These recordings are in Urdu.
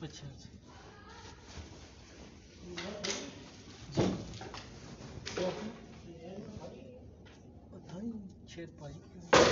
اچھا اچھا۔ چھ پائی۔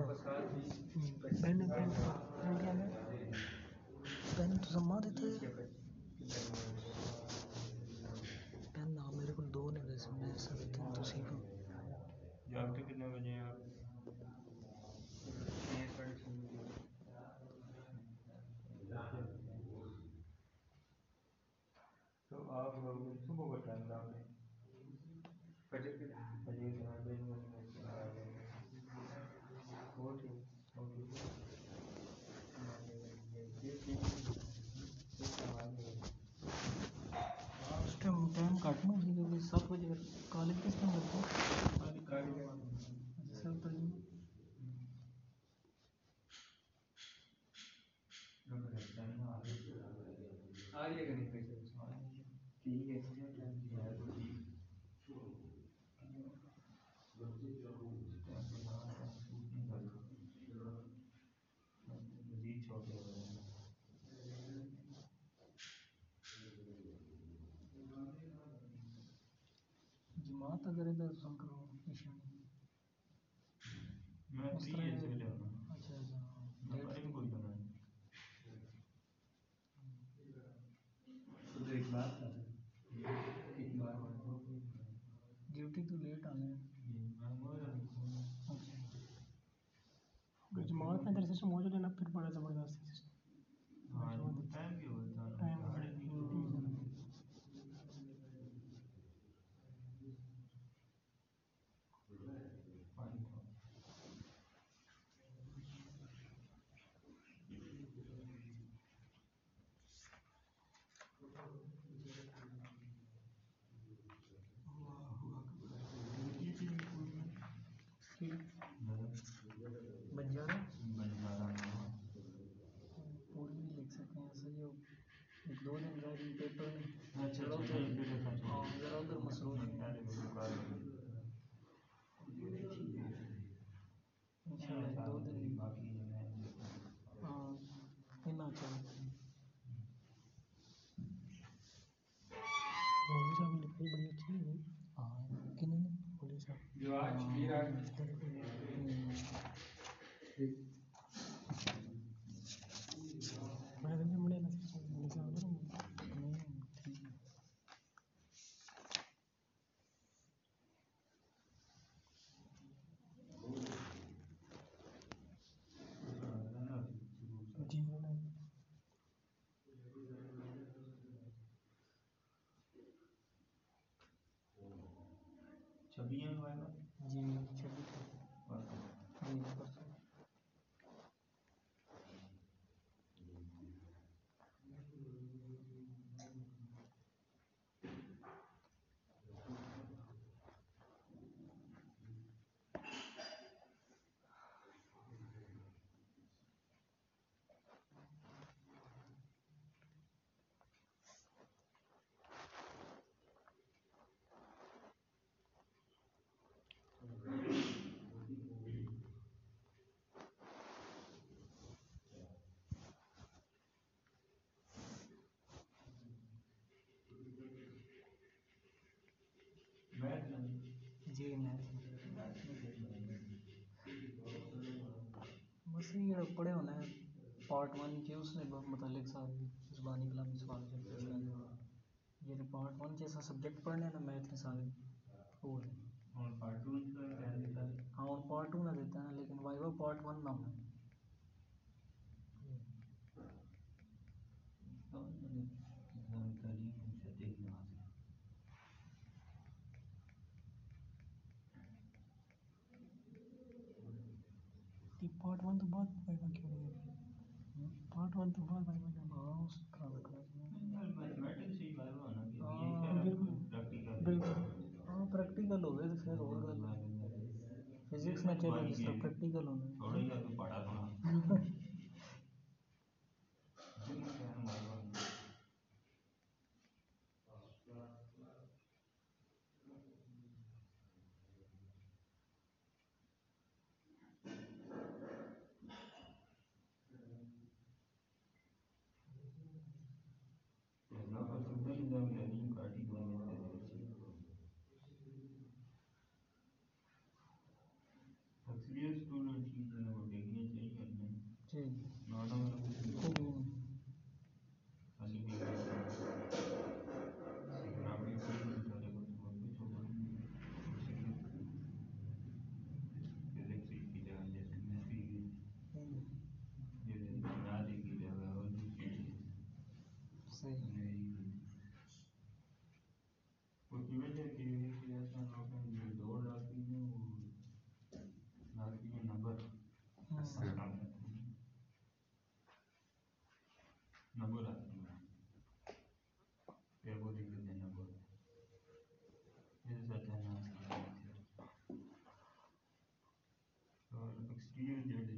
بین پین تو سما دیتے پین نام میرے کو دو نے ویسے میں ایسا دیتے ہیں تو سیکھو جاگتے کتنے بجے ہیں آپ تو آپ صبح کا ٹائم ڈال دیں کریں تو سن کرو نشانی۔ میں بھی یہ جگہ لے رہا ہوں جو آج پھر آج مسئلہ یہ پڑے ہونا ہے پارٹ ون کے اس نے متعلق ساتھ زبانی کلامی سوال یہ پارٹ ون کے سبجیکٹ پڑھنے نا میتھ کے سارے ہاں اور پارٹ ٹو نہ دیتا ہے لیکن وائی پارٹ ون نہ ہونا پارٹ ون تو بعد وائیوا کیوں نہیں پارٹ ون تو بعد وائیوا کیوں ہونا کہ ہاں، یہ بالکل۔ پریکٹیکل پریکٹیکل ہوگئے تو پھر اور گل فزکس میں چلو جس طرح پریکٹیکل ہونا ہے تھوڑا ہی تو پڑھا تھوڑا اسٹوڈنٹ کی کو دیکھنی چاہیے جی نانا خوب ہی نہیں صحیح نمبر آتے ہیں پھر وہ لکھ دیتے ہیں نمبر یہ سچ ہے نا اور ایکسٹیریئر جیڈ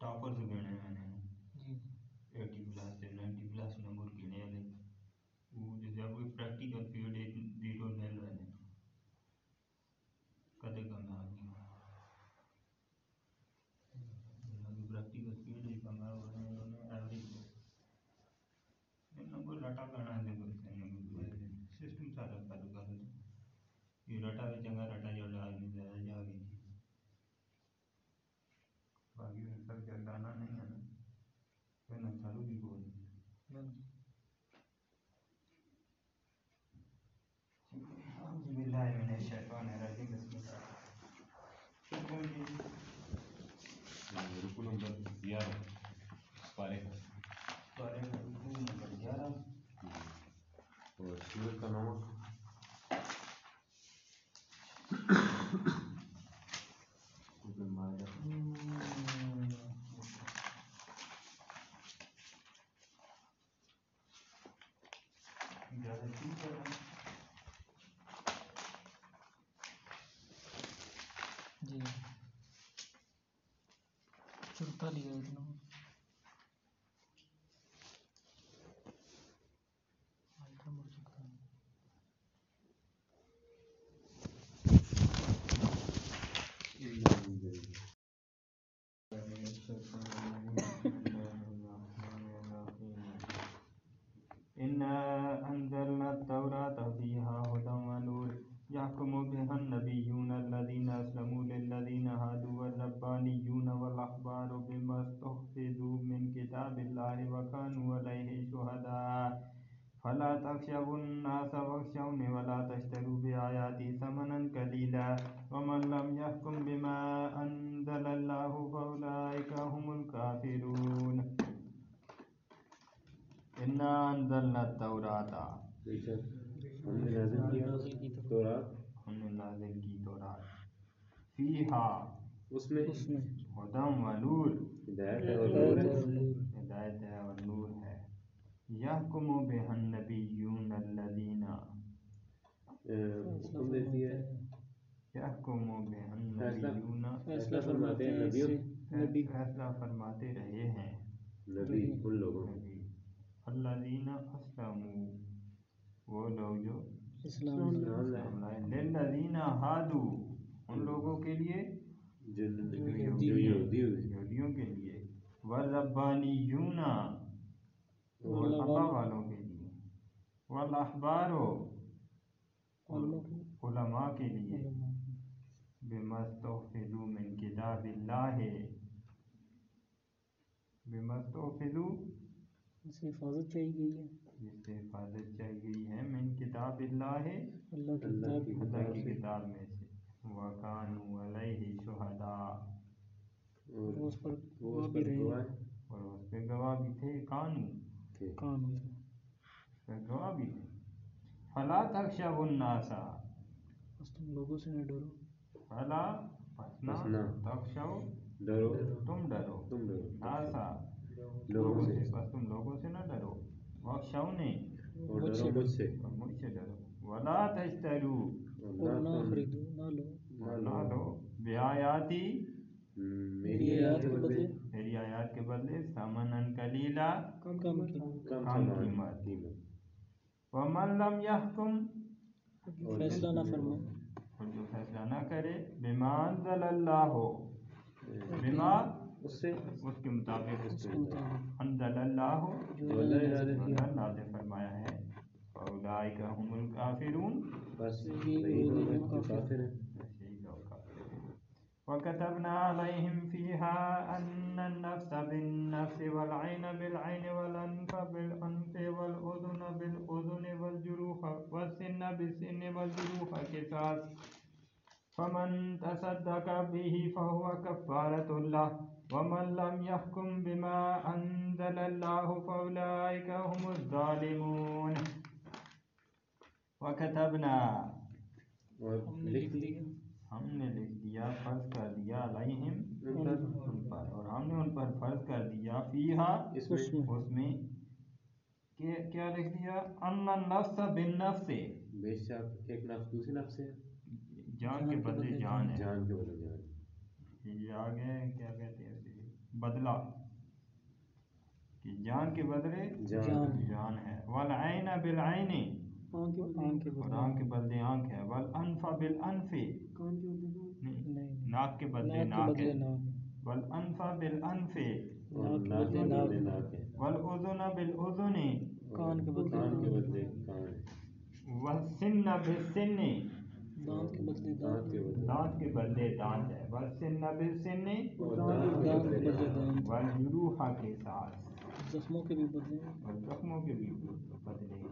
جاب ٹاپرز گنے میں the. menino اس میں ہدم و نور۔ ہدایت ہے اور نور ہے۔ ہدایت ہے اور نور ہے۔ یحکم بها النبیون الذین۔ حکم دیتی ہے۔ یحکم فیصلہ- النبیون۔ فیصلہ فرماتے ہیں نبی۔ فیصلہ فرماتے رہے ہیں۔ نبی ان لوگوں۔ وہ لوگ جو اسلام للذین ہادو۔ ان لوگوں کے لیے یہودیوں کے لیے۔ والربانیون اور ابا والوں کے لیے۔ علماء کے لیے۔ من کتاب اللہ بمستحفظوا اس سے حفاظت چاہیے گئی ہے۔ جس سے حفاظت چاہی گئی ہے۔ من کتاب اللہ اللہ کی اللہ کتاب میں سے۔ وَكَانُوا عَلَيْهِ شُهَدَاءَ۔ اور اس پر وہ گواہ بھی رہے اور اس پہ گواہ بھی تھے کانو اس پہ گواہ بھی تھے۔ فلا تخشوا الناس۔ بس تم لوگوں سے نہ ڈرو۔ فلا پسنا۔ تخشوا ڈرو۔ تم ڈرو۔ تم ڈرو۔ ناسا۔ لوگوں سے۔ بس تم لوگوں سے نہ ڈرو۔ وخشونی اور مجھ ڈرو مجھ سے۔ اور مجھ سے ڈرو۔ ولا تشترو اور اور نہ خریدو نہ لو۔ لو۔ ہم، میری آیات کے بدلے۔ میری آیات کے بدلے۔ سامنن کلیلا کم کم کی کم کم سامان قیمت۔ ومن لم يحكم جو فیصلہ نہ فرمائے۔ اور جو فیصلہ نہ کرے۔ بما انزل اللہ۔ بما اس سے۔ اس کے مطابق۔ اس کے انزل اللہ۔ جو جو اللہ نے فرمایا ہے۔ فاولئک هم الکافرون۔ بس یہ کافر ہیں۔ وكتبنا عليهم فيها أن النفس بالنفس والعين بالعين والأنف بالأنف والأذن بالأذن والجروح والسن بالسن والجروح قصاص. فمن تصدق به فهو كفارة له. ومن لم يحكم بما أنزل الله فأولئك هم الظالمون. وكتبنا ہم نے لکھ دیا فرض کر دیا علیہم ان پر۔ اور ہم نے ان پر فرض کر دیا فیہا اس میں۔ کیا لکھ دیا؟ ان النفس بالنفس۔ بے شک ایک نفس دوسری نفس سے۔ جان کے بدلے جان ہے۔ جان کے بدلے جان۔ یہ آگے کیا کہتے ہیں بدلہ۔ کہ جان کے بدلے جان ہے۔ والعین بالعین۔ آنکھ کے آنکھ کے اور بدلے آنکھ کے بدلے آنکھ ہے کان کے بدلے نہیں نہیں ناک کے بدلے ناک کے ناک بدلے ہے۔ ناک والانف بالانف اور ناک کے ناک بدلے کے بدلے ناک ناک ہے۔ والاذن بالاذن کان کے بدلے کان کے۔ بدلے کان ہے۔ والسن بالسن دانت کے بدلے دانت کے بدلے۔ دانت کے بدلے دانت ہے۔ والسن بالسن اور دانت دانت کے بدلے دانت والجروح کے ساتھ۔ زخموں کے بھی بدلے۔ اور زخموں کے بھی بدلے۔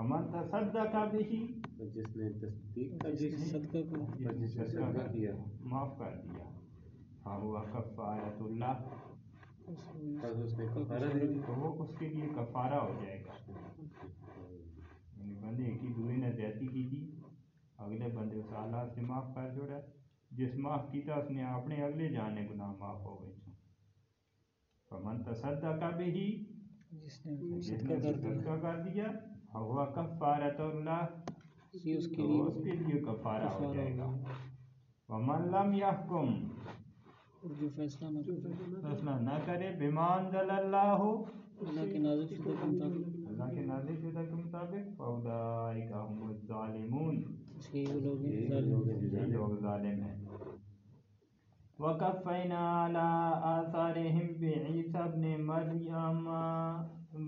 ہمن تصدق به جس نے تصدیق کر جس صدقہ کو اور جس نے صدقہ کیا معاف کر دیا۔ فهو کفارۃ اللہ بس اس نے کفارہ دے دی تو وہ اس کے لیے کفارہ ہو جائے گا۔ یعنی بندے ایک ہی دوسرے نے زیادتی کی تھی اگلے بندے اس اللہ سے معاف کر چھوڑا جس معاف کیتا اس نے اپنے اگلے جانے گناہ معاف ہو گئے۔ فمن تصدق به جس نے صدقہ کر دیا۔ ہوا کفارت اللہ۔ یہ اس کے لیے اس کے لیے کفارہ ہو جائے گا۔ ومن لم اور جو فیصلہ نہ کرے فیصلہ نہ کرے بما انزل اللہ اللہ کے نازل شدہ کے مطابق۔ اللہ کے نازل شدہ کے مطابق۔ فاولئک هم الظالمون۔ اس کے یہ لوگ ظالم ہیں۔ وقفینا على آثارهم بعیسی ابن مریم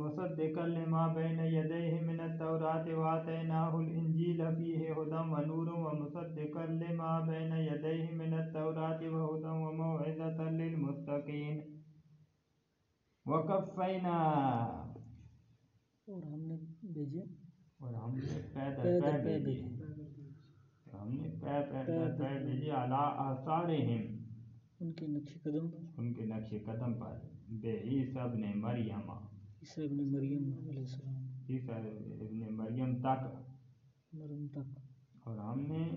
مصدقا لما بين يديه من التوراة وآتيناه الإنجيل فيه هدى ونور ومصدقا لما بين يديه من التوراة وهدى وموعظة للمتقين وقفینا اور ہم نے بھیجے؟ اور ہم نے در پے بھیجے۔ ہم نے در پے بھیجے۔ علی آثارہم ان کے نقش قدم پر۔ ان کے نقش قدم پر۔ بے عیسی ابن مریم۔ عیسیٰ ابن مریم علیہ السلام۔ عیسی ابن مریم تک۔ مرم تک۔ اور ہم نے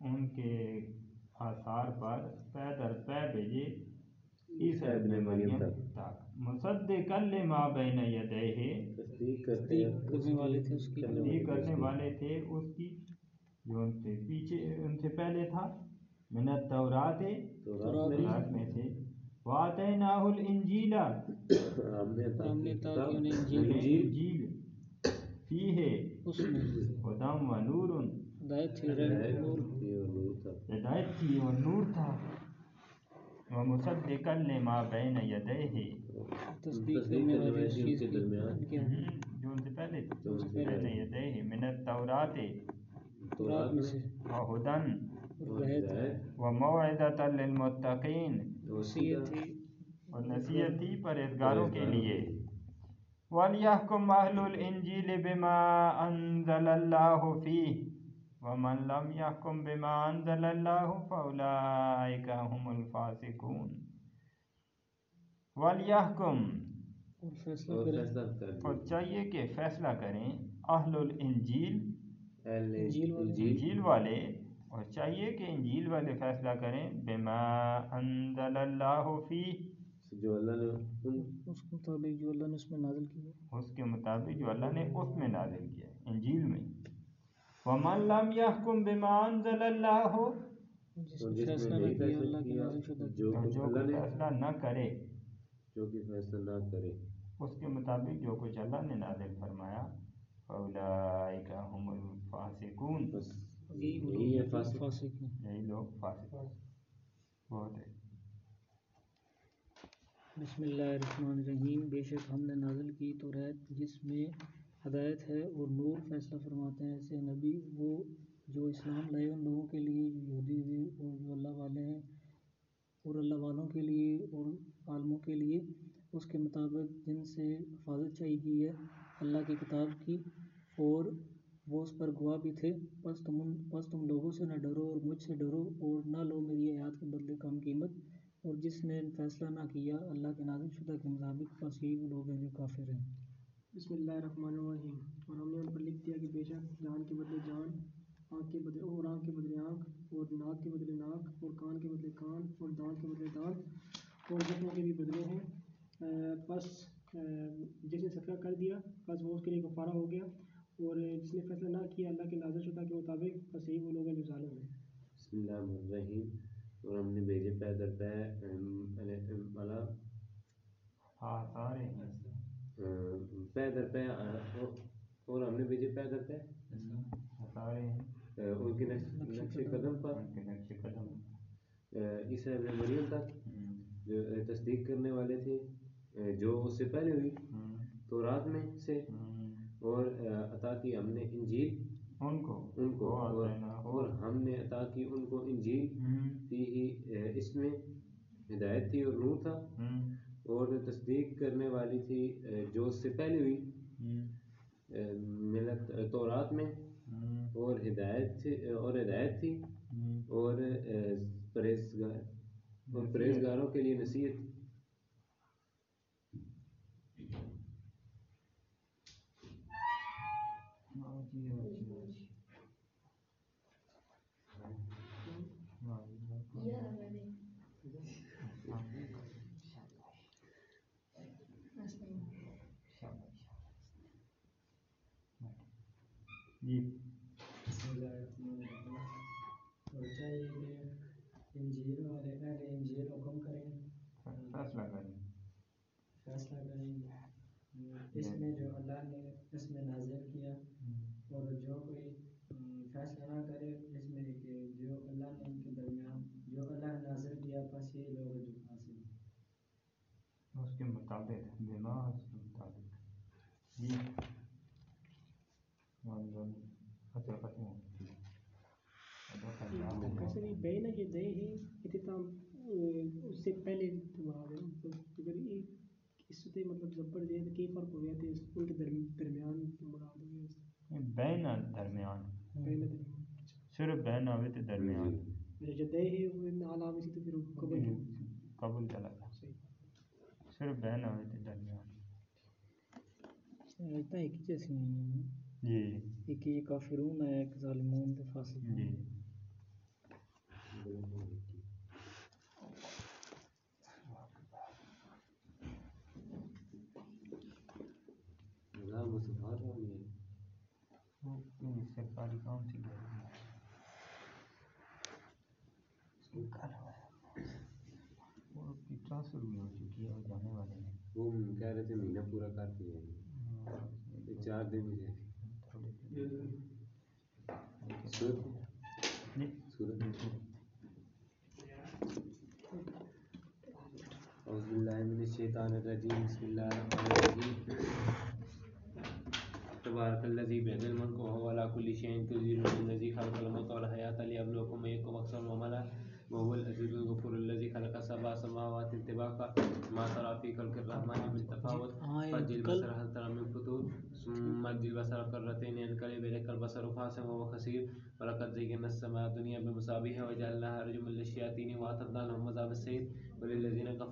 ان کے آثار پر پے در پے بھیجے عیسی ابن مریم تک۔ مصدقا لما بین یدیہ۔ تصدیق کرنے والے تھے اس کی۔ تصدیق کرنے والے تھے اس کی۔ جو ان سے پیچھے ان سے پہلے تھا۔ من التورات تو تورات رات میں سے وآتیناہ الانجیل۔ ہم نے ہم انجیل انجیل انجیل فیہ اس میں ہدم و نور۔ ہدایت تھی ہدایت نور۔ تھی اور نور تھا۔ ہدایت تھی اور نور تھا۔ و مصدقا لما بین یدیہ۔ تصدیق کرنے والی اس چیز کے درمیان۔ جو ان سے پہلے۔ سے بین یدیہ من التورات تورات میں سے۔ ہدن وموعدة للمتقین۔ اور نصیحت تھی پرہیزگاروں کے لیے۔ وَلْيَحْكُمْ أَهْلُ الْإِنْجِيلِ بِمَا أَنزَلَ اللَّهُ فِيهِ وَمَنْ لَمْ يَحْكُمْ بِمَا أَنزَلَ اللَّهُ فَأُولَئِكَ هُمُ الْفَاسِقُونَ۔ وَلْيَحْكُمْ۔ اور چاہیے کہ فیصلہ کریں۔ اہل الانجیل انجیل والے۔ اور چاہیے کہ انجیل والے فیصلہ کریں بما انزل اللہ فی۔ جو اللہ نے اس کے مطابق جو اللہ نے اس میں نازل کیا اس کے مطابق جو اللہ نے اس میں نازل کیا انجیل میں۔ ومن لم يحكم بما انزل اللہ جو فیصلہ نہ کرے جو کہ فیصلہ نہ کرے۔ اس کے مطابق جو کچھ اللہ نے نازل فرمایا فاولئک هم الفاسقون۔ بس۔ یہی وہ یہی فاسق۔ یہی لوگ فاسق ہیں۔ بہت ہے۔ بسم اللہ الرحمن الرحیم۔ بے شک ہم نے نازل کی تو ریت جس میں ہدایت ہے اور نور فیصلہ فرماتے ہیں۔ ایسے نبی وہ جو اسلام لائے ان لوگوں کے لیے جو یہودی ہوئے اور جو اللہ والے ہیں اور اللہ والوں کے لیے اور عالموں کے لیے اس کے مطابق جن سے حفاظت چاہیے گئی ہے اللہ کی کتاب کی۔ اور وہ اس پر گواہ بھی تھے۔ بس تم ان بس تم لوگوں سے نہ ڈرو اور مجھ سے ڈرو اور نہ لو میری آیات کے بدلے کم قیمت۔ اور جس نے فیصلہ نہ کیا، اللہ کے نازل شدہ کے مطابق بس یہی وہ لوگ ہیں جو کافر ہیں۔ بسم اللہ الرحمن الرحیم۔ اور ہم نے ان پر لکھ دیا کہ بے شک جان کے بدلے جان، آنکھ کے بدلے اور آنکھ کے بدلے آنکھ، اور ناک کے بدلے ناک اور کان کے بدلے کان، اور دانت کے بدلے دانت، اور زخموں کے بھی بدلے ہیں۔ بس جس نے صدقہ کر دیا بس وہ اس کے لیے کفارہ ہو گیا۔ اور جس نے فیصلہ نہ کیا اللہ کے نازل شدہ کے مطابق بس یہی وہ لوگ ہیں جو ظالم ہیں۔ بسم اللہ الرحمن الرحیم۔ اور ہم نے بھیجے پہ در پہ والا۔ ہاں ہیں پہ در پہ اور ہم نے بھیجے پہ در پہ ان کے نقش قدم۔ پر۔ عیسیٰ ابن مریم تک۔ جو تصدیق کرنے والے تھے جو اس سے پہلے ہوئی تو رات میں سے۔ اور عطا کی ہم نے انجیل ان کو ان کو اور اور ہم نے عطا کی ان کو انجیل فی ہی اس میں ہدایت تھی اور نور تھا۔ اور تصدیق کرنے والی تھی جو اس سے پہلے ہوئی۔ ملت تورات میں۔ اور ہدایت تھی اور ہدایت تھی۔ اور پرہیزگار۔ اور پرہیزگاروں کے لیے نصیحت۔ جی بسم اللہ الرحمن الرحیم اور چاہیے کہ انجیل والے اہل انجیل حکم کریں فیصلہ کریں فیصلہ کریں اس میں جو اللہ نے اس میں نازل کیا اور جو کوئی فیصلہ نہ کرے اس میں کہ جو اللہ نے ان کے درمیان جو اللہ نے نازل کیا بس یہ لوگ جو ہیں اس کے مطابق اس کے مطابق جی منظم اچھا ختم ہو گئی ویسے بھی بین یہ دے اختتام اس سے پہلے بعد ہے اگر یہ اس سے مطلب زبر دے تو کئی فرق ہو گیا تھے ان کے درمیان مراد ہو گیا بین درمیان بین درمیان صرف بین آوے تے درمیان میرے جو دے ہی وہ علام اسی تو پھر وہ قبل چلا گیا صرف بین آوے تے درمیان آیتیں ایک ہی جیسی ہیں جی۔ ایک یہ کافرون ہے ایک ظالمون تے جی۔ سرکاری کام تھی ٹرانسفر بھی ہو چکی ہے وہ جانے والے ہیں۔ وہ کہہ رہے تھے مہینہ پورا کر کے۔ جائیں گے یہ چار دن میں جائیں الشیطان الرجیم بسم اللہ الرحمن الرحیم تبارك الذي بيده الملك وهو على كل شيء قدير الذي خلق الموت والحياة ليبلوكم أيكم أحسن عملا وهو العزيز الغفور الذي خلق سبع سماوات طباقا ما ترى في خلق الرحمن من تفاوت کل البصر هل ترى من فطور ثم ارج البصر كرتين ينقلب إليك البصر خاسئا وهو خسير ولقد زينا السماء الدنيا بمصابيح وجعلناها رجما للشياطين وأعتدنا لهم عذاب السير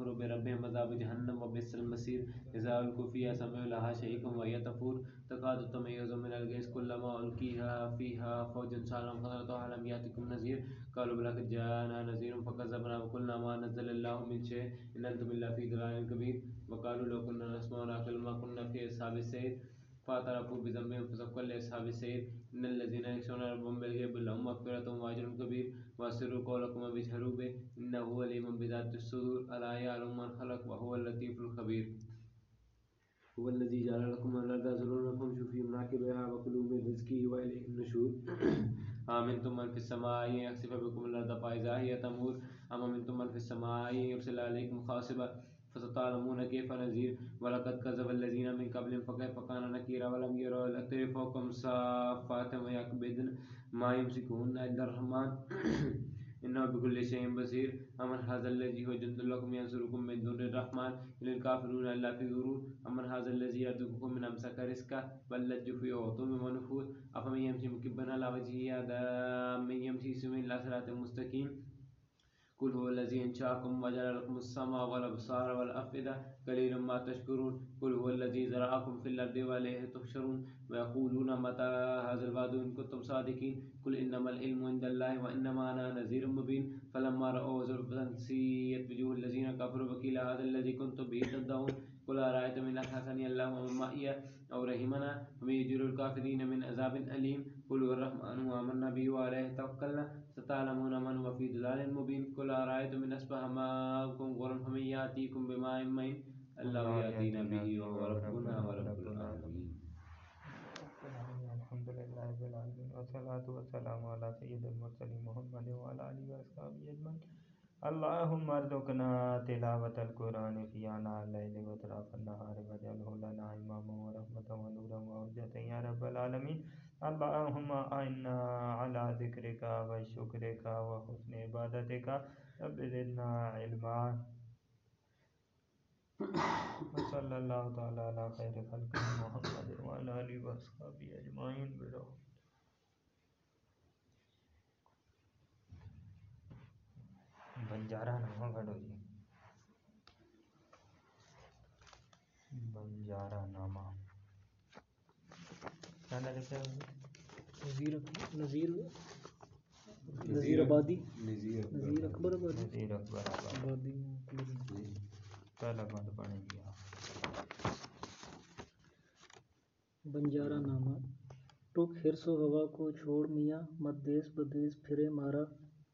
وللذين كفروا بربهم عذاب جهنم وبئس المصير إذا ألقوا فيها سمعوا لها شهيقا وهي تفور تكاد تميز من الغيظ كلما ألقيها فيها فوج سالم خضرتها لم يأتكم نذير قالوا بل قد جاءنا نذير فكذبنا وقلنا ما نزل الله من شيء ان انتم إلا في ضلال كبير وقالوا لو كنا نسمع ونعقل ما كنا في اصحاب السير فاعترفوا بذنبهم فسوقا لأصحاب السير إن الذين يخشون ربهم بالغيب لهم مغفرة وأجر كبير وأسروا قولكم وبجهروا به إنه هو عليم بذات الصدور ألا يعلم من خلق وهو اللطيف الخبير هو الذي جعل لكم الأرض ذلولا فامشوا في مناكبها وكلوا من رزقه وإليه النشور۔ آمنتم من في السماء يخسف بكم الأرض فإذا هي تمور۔ أم أمنتم من في السماء يرسل عليكم حاصبا فستعلمون كيف نذير؟ ولقد كذب الذين من قبلهم فكيف كان نكير ولم يروا الأطير صافات ويقبضن ما يمسكهن إلا الرحمن. إنه بكل شيء بصير. أمن هذا الذي هو جند لكم ينصركم من دون الرحمن؟ إن الكافرون إلا في غرور. أمن هذا الذي يرزقكم من أمسك رزقه؟ بل لجوا في عتوم ونفور أفمن يمشي مكبا على وجهه هذا من يمشي سويا إلى صراط مستقيم. قل هو الذي انشاكم وجعل لكم السماء والابصار والافئده قليلا ما تشكرون. قل هو الذي زرعكم في الارض واليه تحشرون. ويقولون متى هذا الوعد ان كنتم صادقين. قل انما العلم عند الله وانما انا نذير مبين. فلما راوا زلفة سيئت وجوه الذين كفروا. وقيل هذا الذي كنتم به تدعون. قل ارايتم ان احسني الله ومن او رحمنا ومن يجر الكافرين من عذاب اليم قل هو الرحمن وامنا به وعليه توكلنا. ستعلمون من هو في ضلال مبين، قل ارايتم ان اصبح ماؤكم غورا فمن ياتيكم بماء معين الله ياتينا به وهو ربنا ورب العالمين. الحمد لله رب العالمين، والصلاة والسلام على سيد المرسلين محمد وعلى آله وأصحابه أجمعين. اللهم ارزقنا تلاوة القرآن في آناء الليل وأطراف النهار، واجعله لنا إماما ورحمة ونورا وحجة يا رب العالمين. اللهم أعنا على ذكرك وشكرك وحسن عبادتك رب زدنا علما. وصلى الله تعالى على خير خلق محمد وعلى آله وأصحابه أجمعين برحمته بنجارہ نامہ پڑھو جی. بنجارہ نامہ. نذیر نذیر نذیر آبادی۔ نذیر اکبر۔ آبادی۔ نذیر اکبر آباد آبادی۔ پہلا بند پڑھیں گے آپ۔ بنجارہ نامہ۔ ہرس و ہوا کو چھوڑ میاں مت دیس بدیس پھرے مارا۔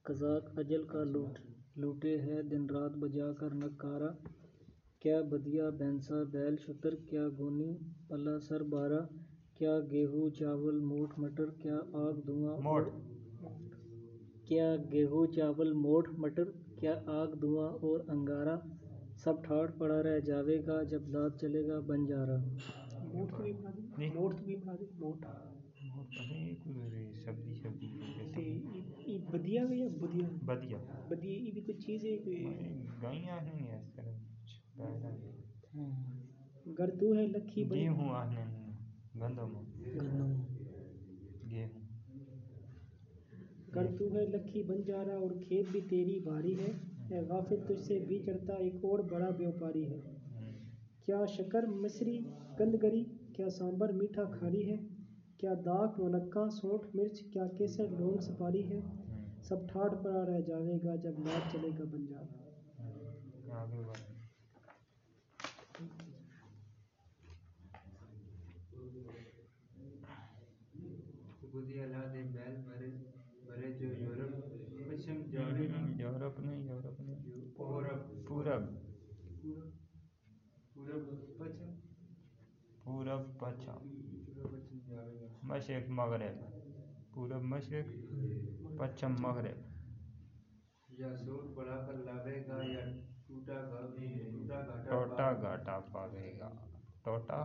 قزاق اجل کا لوٹ لوٹے ہے دن رات بجا کر نکارا۔ کیا بدیا بینسا بیل شتر کیا گونی پلا سر بارہ کیا گیہوں چاول موٹ مٹر کیا آگ دھواں موٹ۔ کیا گیہوں چاول موٹ مٹر کیا آگ دھواں اور انگارا سب ٹھاٹ پڑا رہ جاوے گا جب لات چلے گا بھی بنا دیں نہیں۔ موٹ تو بھی بنا دیں موٹ۔ موٹ پتہ نہیں کوئی سبزی سبزی تے یہ بدیا گیا بدیا؟ بدیا۔ بدیا یہ بھی کوئی چیز ہے کوئی گائیاں نہیں ہیں اس طرح۔ پیدا گر تو ہے لکھی بن گندم۔ گر تو ہے لکھی بنجارا اور کھیت بھی تیری بھاری ہے۔ اے غافل تجھ سے بھی چڑھتا ایک اور بڑا بیوپاری ہے۔ کیا شکر مصری گند گری کیا سانبر میٹھا کھاری ہے؟ کیا داغ منکا سونٹ مرچ؟ کیا کیسر لونگ سپاری ہے؟ سب ٹھاٹ پڑا رہ جاوے گا جب لات چلے گا بنجارا۔ آگے بڑھ خودی اللہ دے بیل بھرے بھرے جو یورپ پشم جاوے گا یورپ نہیں یورپ نہیں پورب پورب۔ پورب پشم پورب پچھم مشرق مغرب۔ پورب مشرق پچھم مغرب۔ یا سوٹ بڑھا کر لاوے گا یا ٹوٹا گھر ٹوٹا گھاٹا پاوے گا۔ ٹوٹا؟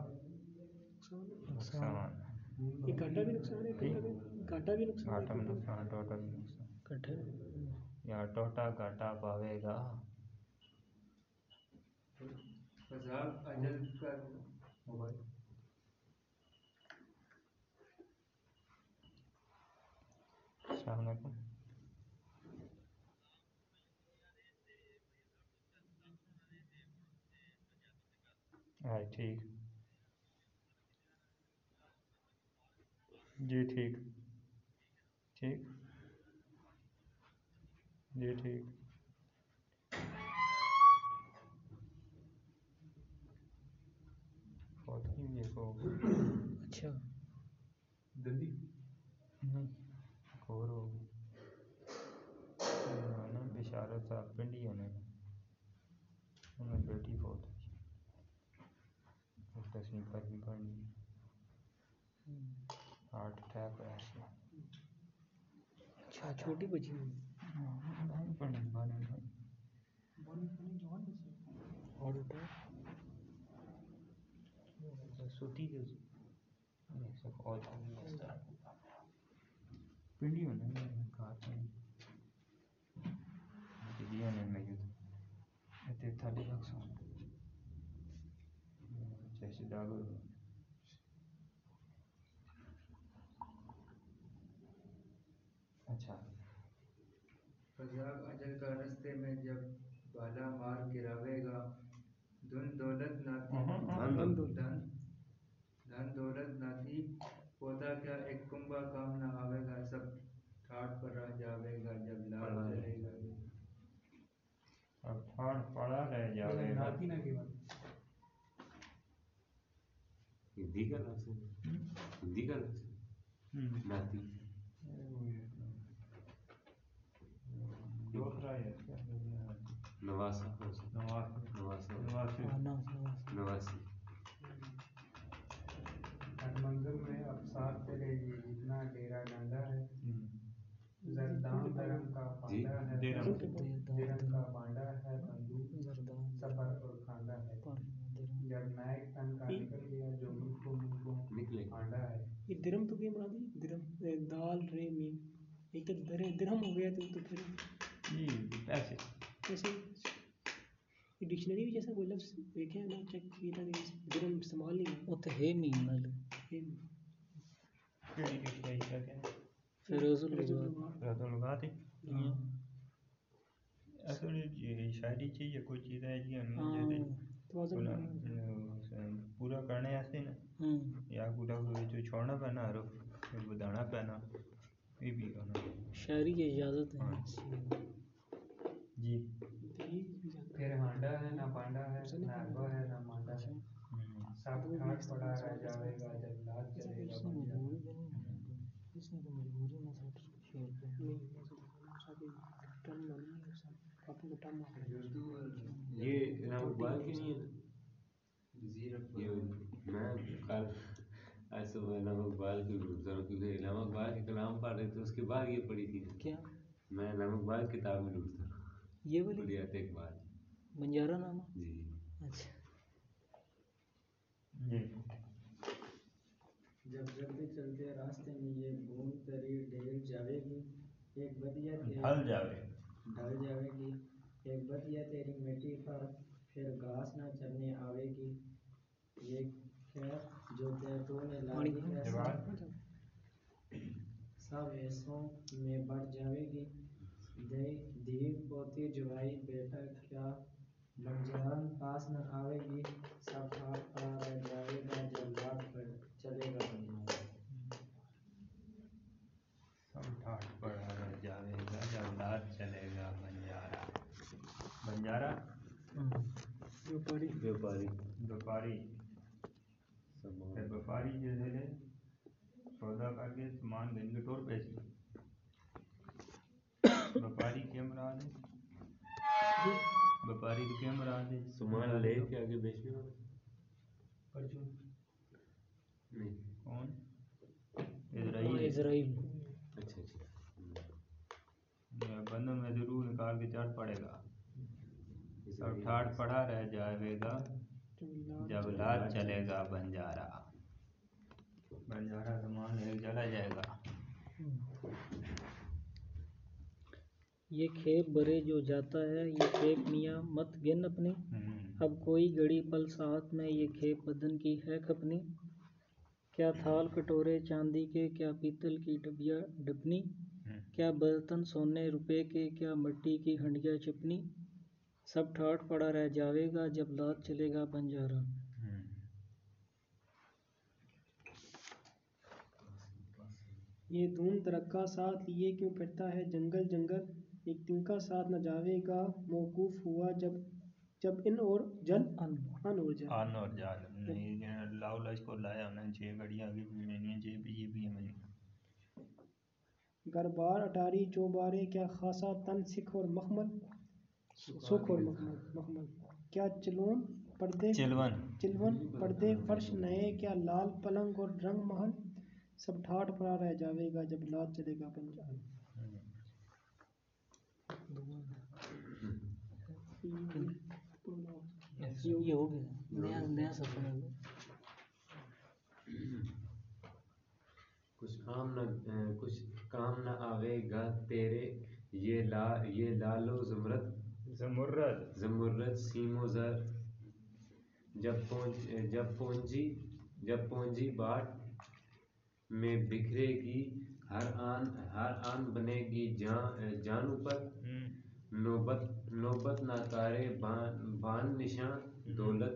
نقصان۔ یہ گھاٹا بھی نقصان ہے ٹوٹا بھی گھاٹا بھی نقصان گھاٹا ہے میں نقصان ٹوٹا بھی نقصان کٹھے یا ٹوٹا گھاٹا پاوے گا۔ عذاب اجل کا السلام علیکم۔ ہاں ٹھیک۔ جی ٹھیک۔ ٹھیک۔ جی ٹھیک۔ اچھا۔ دلی؟ بشارت صاحب پنڈی ہے نا۔ انہیں بیٹی فوت ہوئی۔ اس دسویں پڑھنی پڑھنی ہارٹ اٹیک ہوا سی اچھا چھوٹی بچی پڑھنی پڑھنی اور اٹھا سوٹی دے پنڈی ہونا کار جی نے میں تے تھالے رکھ سو جیسے ڈاگر اچھا عذاب اجل کا رستے میں جب بالا مار گراوے گا دھن دولت نہ تھی۔ دھن دھن دولت۔ نہ تھی ہوتا کیا ایک کنبا کام نہ آوے گا سب ٹھاٹ پر رہ جاوے گا جب لال چلے گا۔ اب پھاڑ پڑا رہ جاوے گا۔ ہندی کا لفظ ہے ہندی کا لفظ ہے ناتی۔ دوسرا ہے۔ نواسا نواسی منظر میں افسار تیرے یہ اتنا ڈیرا ڈنڈا ہے زردان درم کا پانڈا ہے درم کا پانڈا ہے بندوق زردان سفر اور کھانڈا ہے پر درم جب نائک تن کا نکل گیا جو ملک کو ملک کو نکلے پانڈا ہے یہ درم تو کیا مراد ہے درم اے، دال رے میم ایک تو در درہم ہو گیا تو تو پھر جی پیسے ایسے یہ ڈکشنری بھی جیسا کوئی لفظ کہ درم استعمال نہیں ہے وہ تو ہے نہیں نل یہ کیڑی ڈکشنری کا کیا فیروز رات لگا تھی ہاں اصل یہ شاعری چیز ہے کوئی چیز ہے جی ہاں۔ پورا- کرنے واسطے نا۔ ہوں یا کوئی جو چھوڑنا پینا پھر بدانا پینا یہ بھی کرنا۔ شاعری کی اجازت ہے۔ جی۔ پھر ہانڈا ہے نہ پانڈا ہے نہ اربا ہے نہ مانڈا ہے سب ٹھاٹ پڑا رہ جاوے گا چلے گا بن میں یہ علامہ اقبال کی نہیں ہے میں کل صبح علامہ اقبال کی ہوں کیونکہ علامہ اقبال کے کلام پڑھ رہے تھے اس کے بعد یہ پڑھی تھی کیا میں علامہ اقبال کتاب میں ڈھونڈتا ہوں یہ والی اقبال بنجارہ نامہ جی اچھا جب جلدی چلتے راستے میں یہ بوند تری ڈھل جاوے گی ایک بدیا ڈھل جاوے ڈھل جاوے گی ایک بدیا تیری مٹی پر پھر گھاس نہ چلنے آوے گی یہ خیر جو تو نے لائی ہے سب ایسوں میں بڑھ جاوے گی دے دھی پوتی جوائی بیٹا کیا منجھان پاس نہ آوے گی سب آپ کا رہ جائے گا جلدات پر چلے گا بننا بنجارا جیسے سودا کر کے سامان بپاری تو کیا مراد ہے سامان لے کے آگے بیچنے والا نہیں۔ کون؟ اسرائیل۔ اسرائیل۔ اچھا اچھا۔ بندہ میں ضرور نکال کے چڑھ پڑے گا۔ سب ٹھاٹ پڑا رہ جائے گا۔ جب لاد چلے گا بنجارا بنجارا سامان لے چلا جائے گا۔ یہ کھیپ برے جو جاتا ہے یہ کھیپ میاں مت گن اپنے اب کوئی گڑی پل ساتھ میں یہ کھیپ بدن کی ہے کھپنی کیا تھال کٹورے چاندی کے کیا پیتل کی ڈبیا ڈپنی۔ کیا برتن سونے روپے کے کیا مٹی کی ہنڈیا چپنی۔ سب ٹھاٹ پڑا رہ جاوے گا جب لات چلے گا پنجارا یہ دھوم ترقہ ساتھ لیے کیوں پھرتا ہے جنگل جنگل؟ ایک دن کا ساتھ نہ جاوے گا موقوف ہوا جب جب ان اور جل ان ان اور جل ان اور جال نہیں اللہ اللہ اس کو لایا انہوں نے چھ گھڑیاں بھی بھی میں نے چھ بھی یہ بھی میں نے گھر بار اٹاری چوبارے کیا خاصا تن سکھ اور مخمل۔ سکھ اور مخمل مخمل۔ کیا چلون پردے چلون۔ چلون پردے فرش نئے کیا لال پلنگ اور رنگ محل سب ٹھاٹ پڑا رہ جاوے گا جب لاد چلے گا پنجاب کچھ کام نہ کچھ کام نہ آوے گا تیرے یہ لا یہ لال و زمرد زمرد۔ زمرد سیم زر۔ جب پہنچ جب پہنچی جب پہنچی بات میں بکھرے گی ہر آن ہر آن بنے گی جان جان اوپر۔ نوبت نوبت نہ تارے بان نشان دولت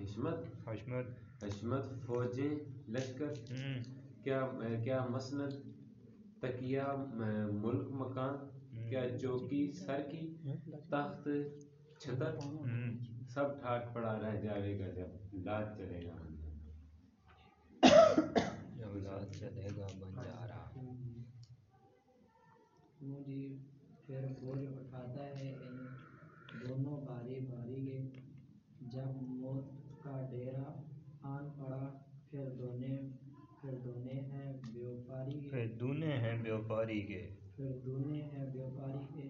حشمت۔ حشمت۔ حشمت فوجیں لشکر۔ کیا کیا مسند تکیہ ملک مکان۔ کیا چوکی سر کی تخت چھتر۔ سب ٹھاٹ پڑا رہ جائے گا جب لاد چلے گا۔ اولاد چلے گا بنجارا کیوں جی پھر بوجھ اٹھاتا ہے ان دونوں باری باری کے۔ جب موت کا ڈیرا آن پڑا پھر دونے پھر دونے ہیں بیوپاری کے۔ پھر دونے ہیں بیوپاری کے۔ پھر دونے ہیں بیوپاری کے۔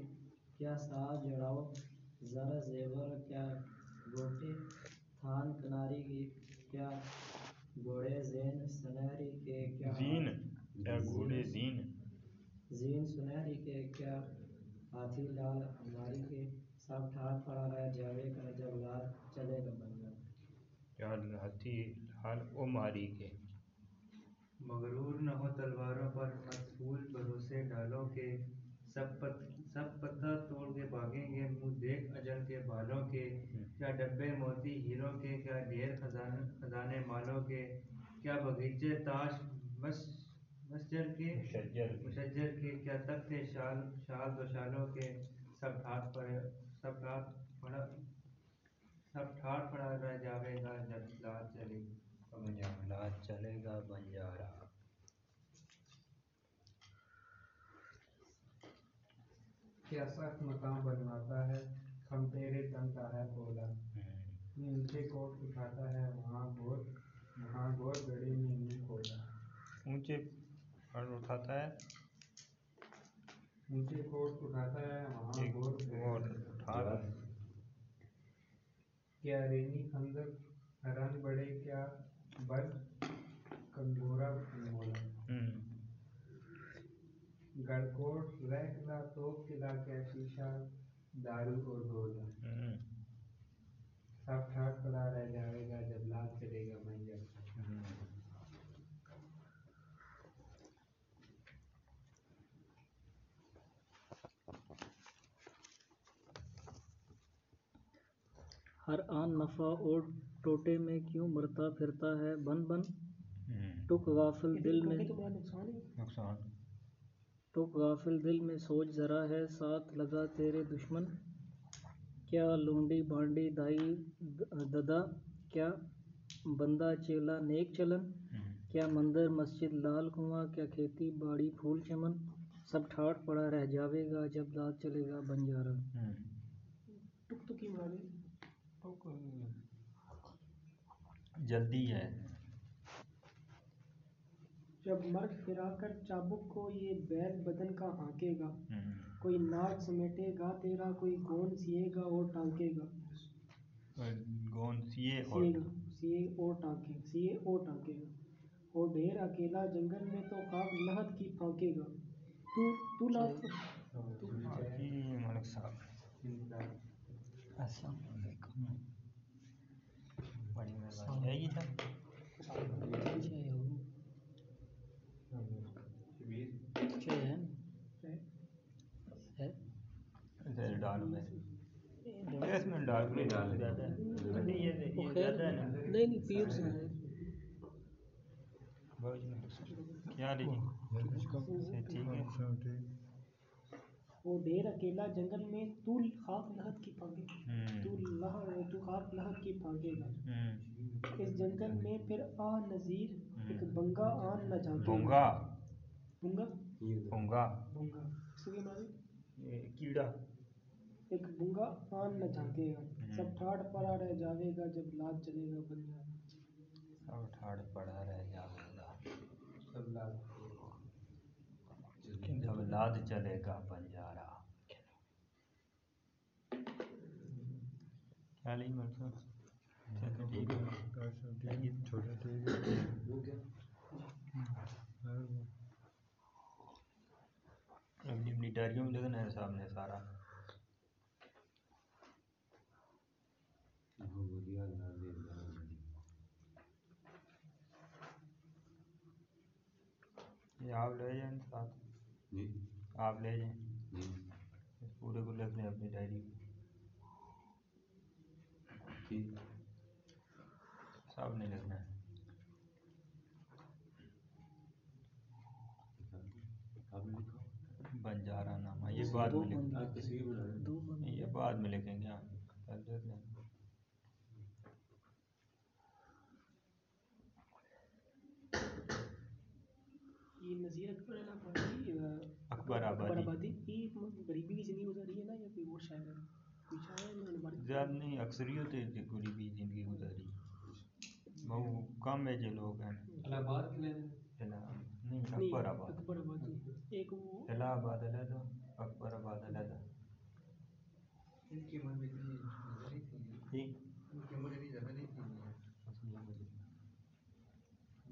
کیا ساز جڑاؤ؟ زر زیور کیا گوٹے؟ تھان کناری کی کیا گھوڑے زین سنہری کے کیا زین گھوڑے زین۔ زین سنہری کے کیا ہاتھی لال ہماری کے سب ٹھاٹ پڑا رہ جاوے گا جب رات چلے گا بنگا کیا ہاتھی لال او ماری کے۔ مغرور نہ ہو تلواروں پر مسئول بھروسے ڈالوں کے سب پت سب پتہ توڑ کے بھاگیں گے منہ دیکھ اجل کے بالوں کے کیا ڈبے موتی ہیروں کے کیا ڈھیر خزانے مالوں کے کیا بغیچے تاش مس مسجر کے شجر مشجر کے کیا تخت شال شال دو شالوں کے سب ٹھاٹ پڑے سب ٹھاٹ پڑا سب ٹھاٹ پڑا رہ جاوے گا جب رات چلے گی اولاد چلے گا بنجارا کیا سخت مقام بنواتا ہے ہم تیرے تن کا ہے بولا نیچے کوٹ اٹھاتا ہے وہاں گور وہاں گور گڑی میں منہ کھولا۔ اونچے پر اٹھاتا ہے؟ نیچے کوٹ اٹھاتا ہے وہاں گور اور اٹھا کیا رینی خندق رن بڑے کیا بل کنگورا مولا گڑکوٹ رہ قلعہ توپ قلعہ شیشہ دارو اور گولا ہوں۔ سب ٹھاٹ پڑا رہ جائے گا جب لات چلے گا منجر۔ ہر آن نفع اور ٹوٹے میں کیوں مرتا پھرتا ہے؟ بن بن۔ ٹک غافل دل میں۔ نقصان۔ ٹک غافل دل میں سوچ ذرا ہے ساتھ لگا تیرے دشمن۔ کیا لونڈی بانڈی دائی ددا کیا بندہ چیلا نیک چلن؟ کیا مندر مسجد لال کنواں کیا کھیتی باڑی پھول چمن؟ سب ٹھاٹ پڑا رہ جاوے گا جب رات چلے گا بنجارا۔ جلدی ہے۔ جب مرگ پھرا کر چابک کو یہ بیل بدن کا ہانکے گا کوئی ناک سمیٹے گا تیرا کوئی گون سیے گا اور ٹانکے گا۔ گون سیے اور سیے گا سیے اور ٹانکے سیے اور ٹانکے گا۔ وہ ڈھیر اکیلا جنگل میں تو خاک لہت کی پھانکے گا۔ تو تو ملک صاحب۔ السلام علیکم۔ بڑی مہربانی ہے یہ تھا ادھر ڈال میں اس میں ڈال میں ڈال زیادہ ہے۔ نہیں یہ یہ زیادہ ہے نا۔ نہیں نہیں پیر سے ہے بہت ملک صاحب کیا لیجیے ٹھیک ہے وہ ڈھیر اکیلا جنگل میں تو خاک لہت کی پھانکے ہوں۔ تو لہ تو خاک لہت کی پھانکے گا اس جنگل میں پھر آ نذیر ایک بنگا آن نہ جھانکے گا بونگا بنگا۔ بونگا بنگا۔ اس کے معنی یہ کیڑا۔ ایک بنگا آن نہ جھانکے گا سب ٹھاٹ پڑا رہ جاوے گا جب لاد چلے گا بنجارا سب ٹھاڑ پڑا رہ جائے گا جب لاد چلے گا بنجارا کیا مطلب چلو ٹھیک ہے اپنی اپنی ڈائریوں میں لکھنا ہے صاحب نے سارا یہ آپ لے جائیں ساتھ آپ لے جائیں۔ اس پورے کو لکھ لیں اپنی ڈائری۔ صاحب نے لکھنا ہے۔ بنجارا نامہ یہ بعد میں لکھیں۔ یہ بعد میں لکھیں گے۔ آپ پہلے لکھ لیں یہ نذیر اکبر آبادی اکبر آبادی۔ آبادی۔ یہ غریبی کی زندگی گزاری ہے نا یا کوئی اور شاعر ہے؟ زیادہ نہیں اکثریت غریبی زندگی گزاری۔ بہو کم ہے جو لوگ ہیں۔ الہ نہیں اکبر آباد۔ اکبر آبادی۔ ایک وہ۔ الہ آباد علیحدہ اکبر آباد علیحدہ ان کی عمر بھی تھی۔ ٹھیک ان کی عمر اتنی زیادہ نہیں تھی مرزا محمود سرحدی بھی تھے ان کی بھی عمر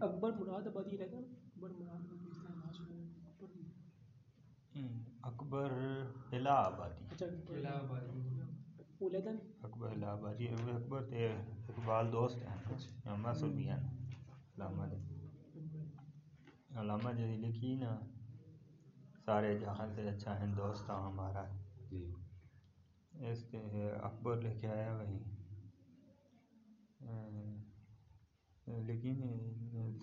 اکبر مراد آبادی رہتا اکبر مراد ہے اکبر الہ آبادی۔ اچھا الہ اکبر الہ آبادی اکبر تے اقبال دوست ہیں محمد سلمی ہیں۔ علامہ دے علامہ جی لکھی نا سارے جہاں سے اچھا ہندوستان ہمارا اس کے اکبر لکھے آیا وہی لیکن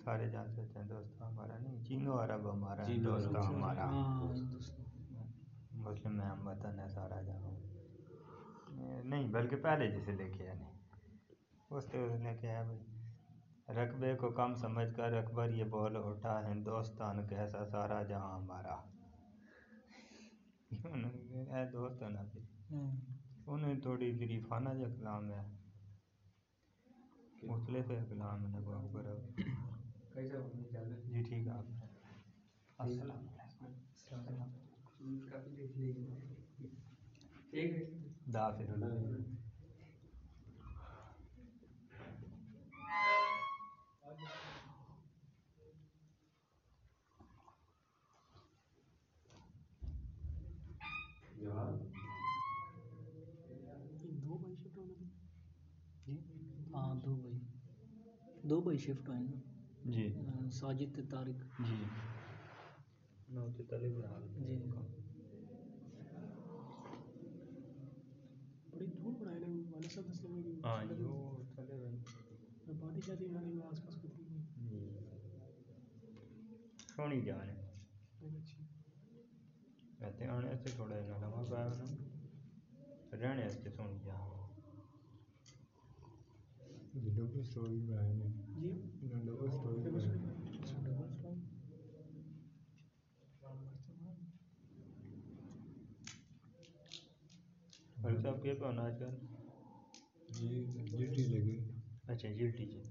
سارے جہاں سے اچھا ہندوستان ہمارا نہیں چینو عرب ہمارا ہندوستان ہمارا۔ ہاں۔ مسلم میں ہم وطن ہے سارا جہاں نہیں بلکہ پہلے جسے لکھے ہیں اس سے اس نے کہا بھائی رقبے کو کم سمجھ کر اکبر یہ بول اٹھا ہندوستان کیسا سارا جہاں ہمارا؟ اے دوست ہے نا پھر ہاں انہیں تھوڑی ظریفانہ جو کلام ہے مختلف ہے کلام ہے وہ جی ٹھیک ہے آپ السلام علیکم لیجیے ٹھیک ہے دا پھر یہ دو بھائی شفٹ ہونے تھے جی ہاں دو بھائی دو بھائی شفٹ ہوئے نا جی۔ ساجد تے طارق۔ جی۔ نو تے تلے بنا جی۔ بڑی دور پڑھائے نا والد صاحب ہاں بنا بادی شادی ہماری میں آس پاس کتنی نہیں۔ سونی جان ہے۔ آنے سے تھوڑا پایا نا رہنے سے سونی جان۔ ڈبل اسٹوری میں آئے ہیں جی؟ ڈبل اسٹوری میں صاحب کے پہ آج کل؟ جی اچھا جی۔ ٹھیک ہے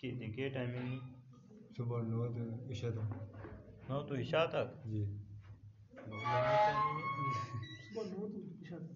کہ کے ٹائمنگ نہیں صبح نو سے عشاء تک۔ نو تو عشاء تک؟ جی۔ ٹائمنگ صبح نو تو شاید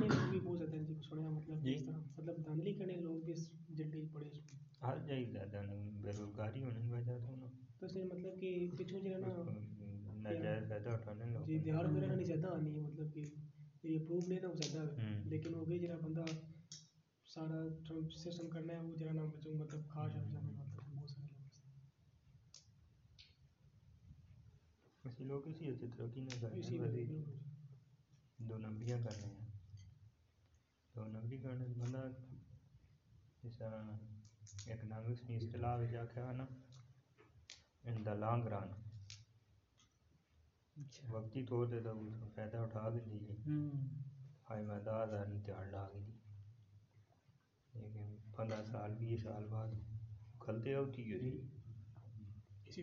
لوگ بھی بہت زیادہ جی کو مطلب جی۔ مطلب دھاندلی کرنے لوگ بھی جلدی پڑے ہر جگہ زیادہ مطلب جی مطلب۔ لیکن وہ بھی جرا بندہ سارا سسٹم کرنا ہے وہ جرا نا بچوں مطلب خاص ہے جانے مطلب بہت سارے لوگ اسی ویسے میں ہی دو نمبریاں کرنے ہیں دو نمبری کرنے سے بندہ جیسا اکنامکس کی اصطلاح میں جا کے نا ان دا لانگ رن وقتی طور سے تو فائدہ اٹھا بھی لیجیے ہائی میں دس ہزار تیار لا کے دی لیکن پندرہ سال بیس سال بعد غلطی ہوتی ہے اسی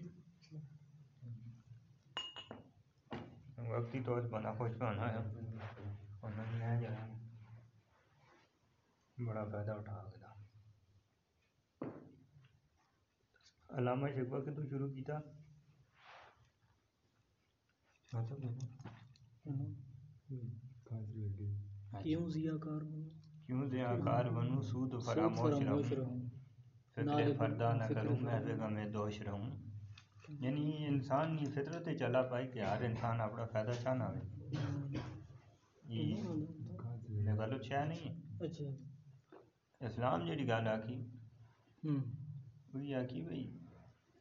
وقتی طور پانا ہے۔ انہوں نے جو ہے بڑا فائدہ اٹھا دا علامہ شکوہ کے تو شروع کیتا مطلب کیوں ضیا کار بنو؟ کیوں دیا کار بنوں سود فراموش رہوں۔ فکر فردا نہ کروں میں دوش رہوں۔ یعنی انسان کی فطرت چلا پائی کہ ہر انسان اپنا فائدہ یہ یہ شے نہیں ہے؟ اچھا۔ اسلام جڑی گل آکی آکی بھئی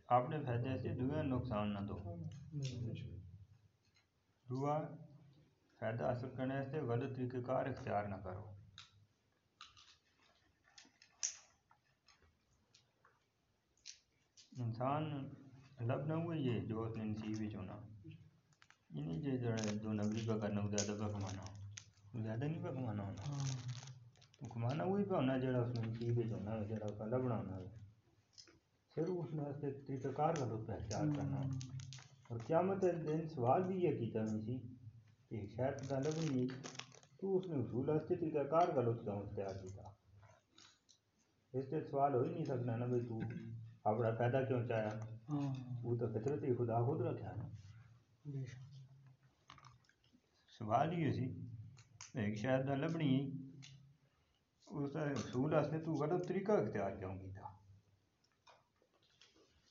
اپنے فائدے دوسرے نقصان نہ دو۔ دعا فائدہ حاصل کرنے سے غلط طریقہ کار اختیار نہ کرو۔ انسان ہوئے یہ جو اس نے نصیب ہی چنا نہیں جو جڑا دو نبری پہ کرنا زیادہ پہ کمانا زیادہ نہیں پہ کمانا ہونا کمانا وہی پہ ہونا جڑا اس نے نصیب ہی چنا جڑا اس کا لبنا ہونا پھر اس نے اس طریقہ کار غلط پہ اختیار کرنا اور قیامت دن سوال بھی یہ کیتا میں سی کہ شاید طالب نہیں تو اس نے اصول ہستے طریقہ کار غلط کیوں اختیار کیتا اس سے سوال ہو ہی نہیں سکنا نا بھئی تو اپنا فائدہ کیوں چاہیا وہ تو فطرت ہی خدا خود رکھا نا۔ شک۔ سوال ہی سی ایک شاید نہ لبنی۔ اس کا اصول ہستے تو غلط طریقہ اختیار کیوں کیتا؟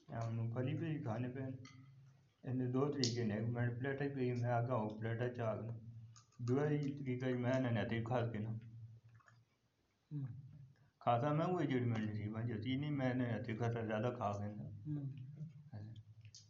ہم پھلی پہ کھانے پہ انہیں دو طریقے نے میں پلیٹ پہ میں آگا ہوں پلیٹ چاہ دو ہی طریقہ میں نے نتی کھا کے نا۔ کھاتا میں وہی جڑی میں نصیب ہے جو چیز نہیں میں نے نتی کھاتا زیادہ کھا گئے ہوں۔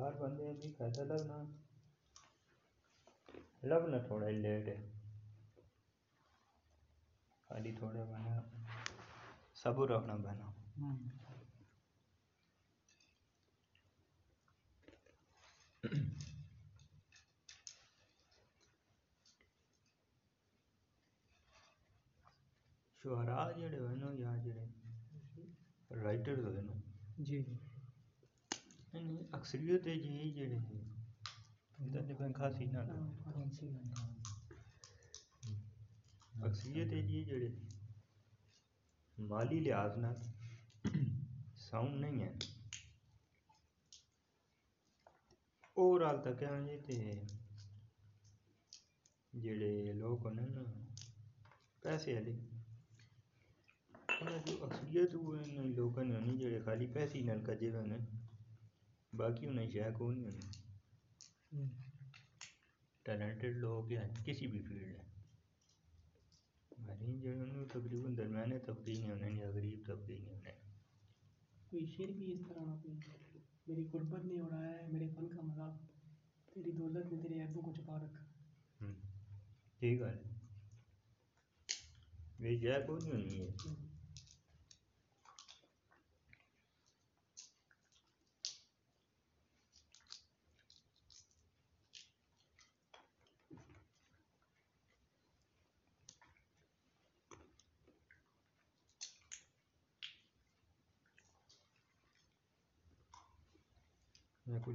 دانتار بندے ہیں بھی فائدہ لبنا لبنا تھوڑا ہی لیٹ ہے خالی تھوڑا بنا صبر رکھنا بنا شعراء جڑے ہوئے نا یا جڑے رائٹرز ہوئے نا جی اکثریت ہے جی جڑے خاصی نہ اکثریت ہے جی مالی لحاظ نہ ساؤنڈ نہیں ہے اوور آل تک ہیں جی تے جڑے لوگ ہونے نا پیسے والے اکثریت وہ لوگوں نے جڑے خالی پیسے نال کجے ہوئے نے باقی انہیں کو نہیں ہونے ٹیلنٹڈ لوگ یا کسی بھی فیلڈ ہے۔ ہماری جو تقریباً درمیانے طبقے نہیں ہونے یا غریب طبقے نہیں ہونے۔ کوئی شعر بھی اس طرح کوئی میری غربت نے اڑایا ہے میرے فن کا مذاق تیری دولت نے تیرے عیبوں کو چھپا رکھا۔ ٹھیک ہے۔ یہ جائے کوئی نہیں ہونی ہے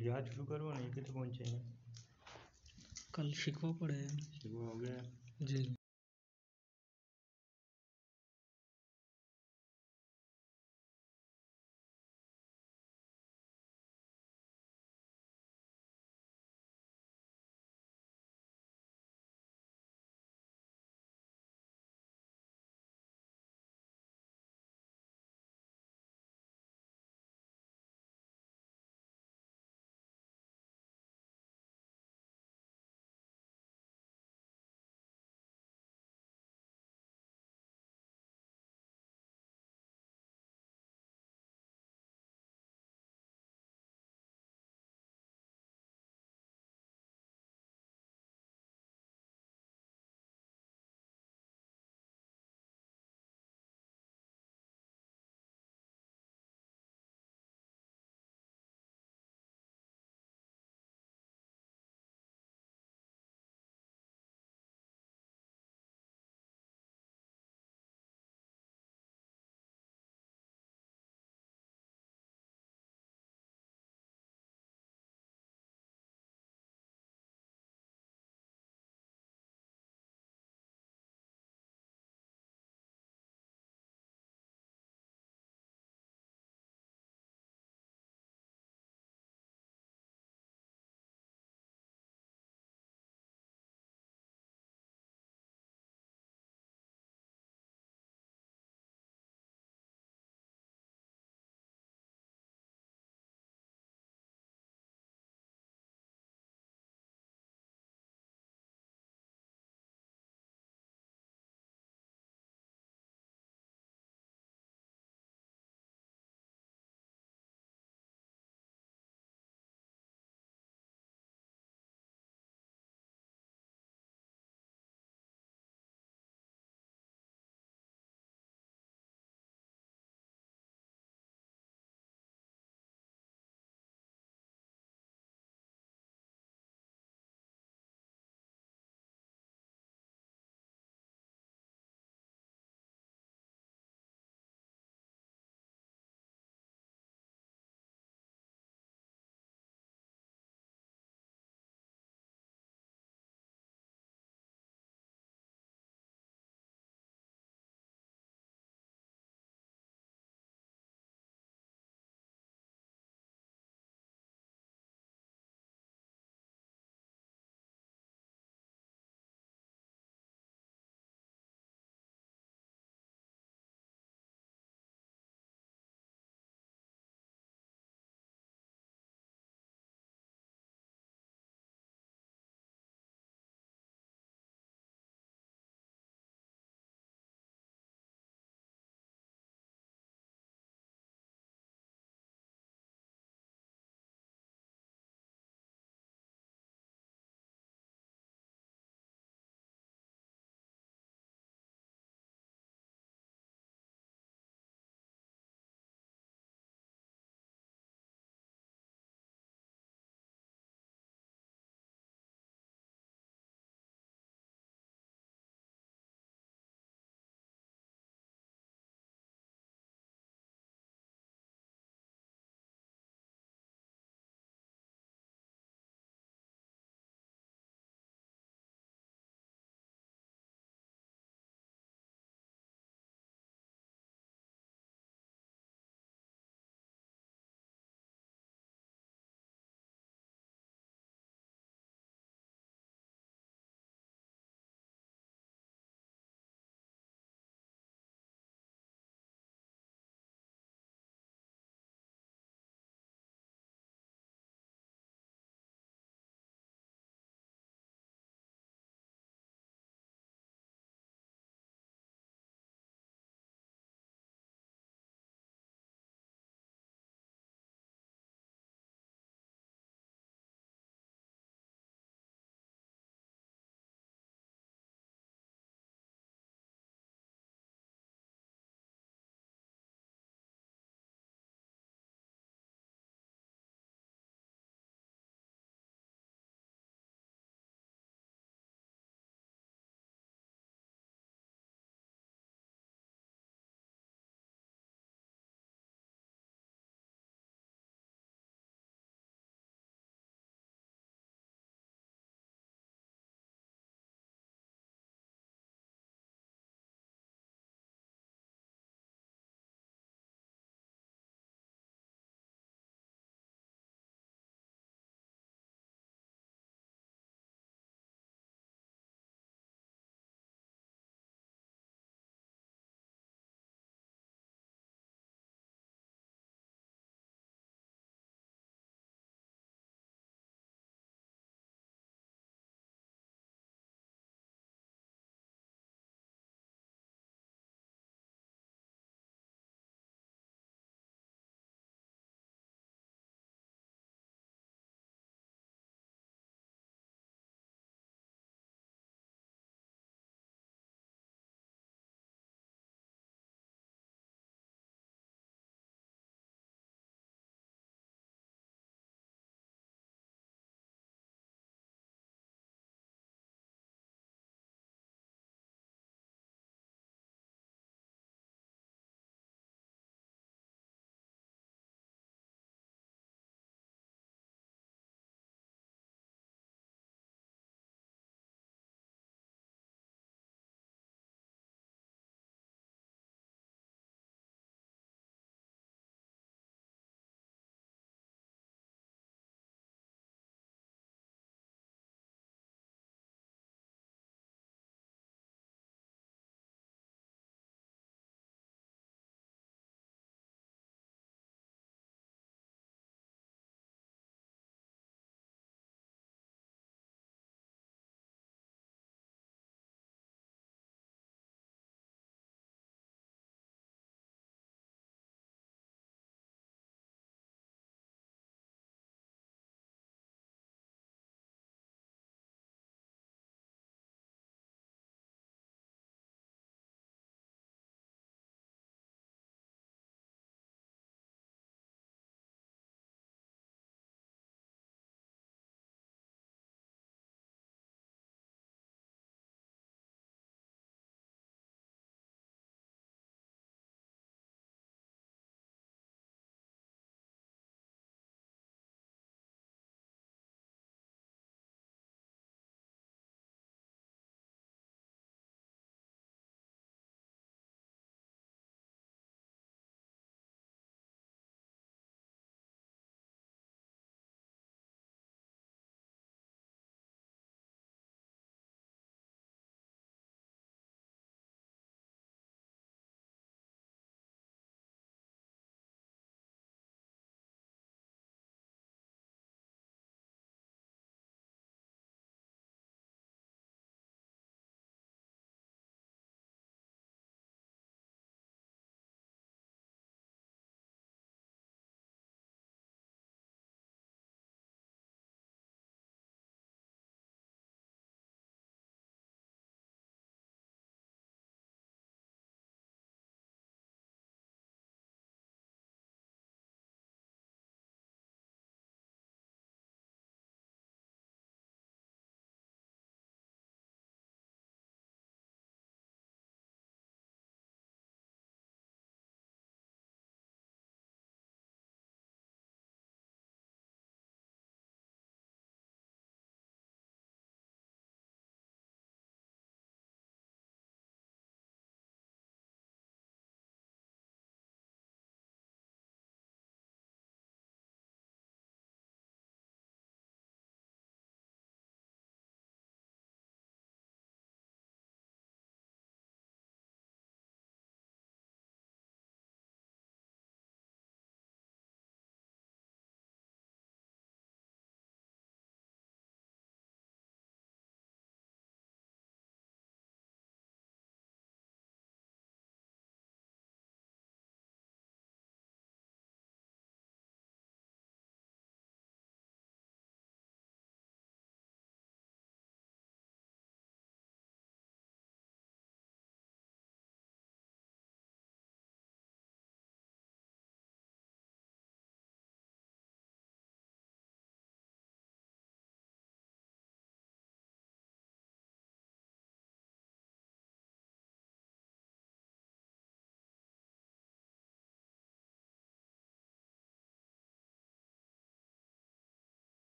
یاد شروع کروں نہیں کتنے پہنچے ہیں کل شکوہ پڑے ہیں۔ شروع ہو گیا۔ جی۔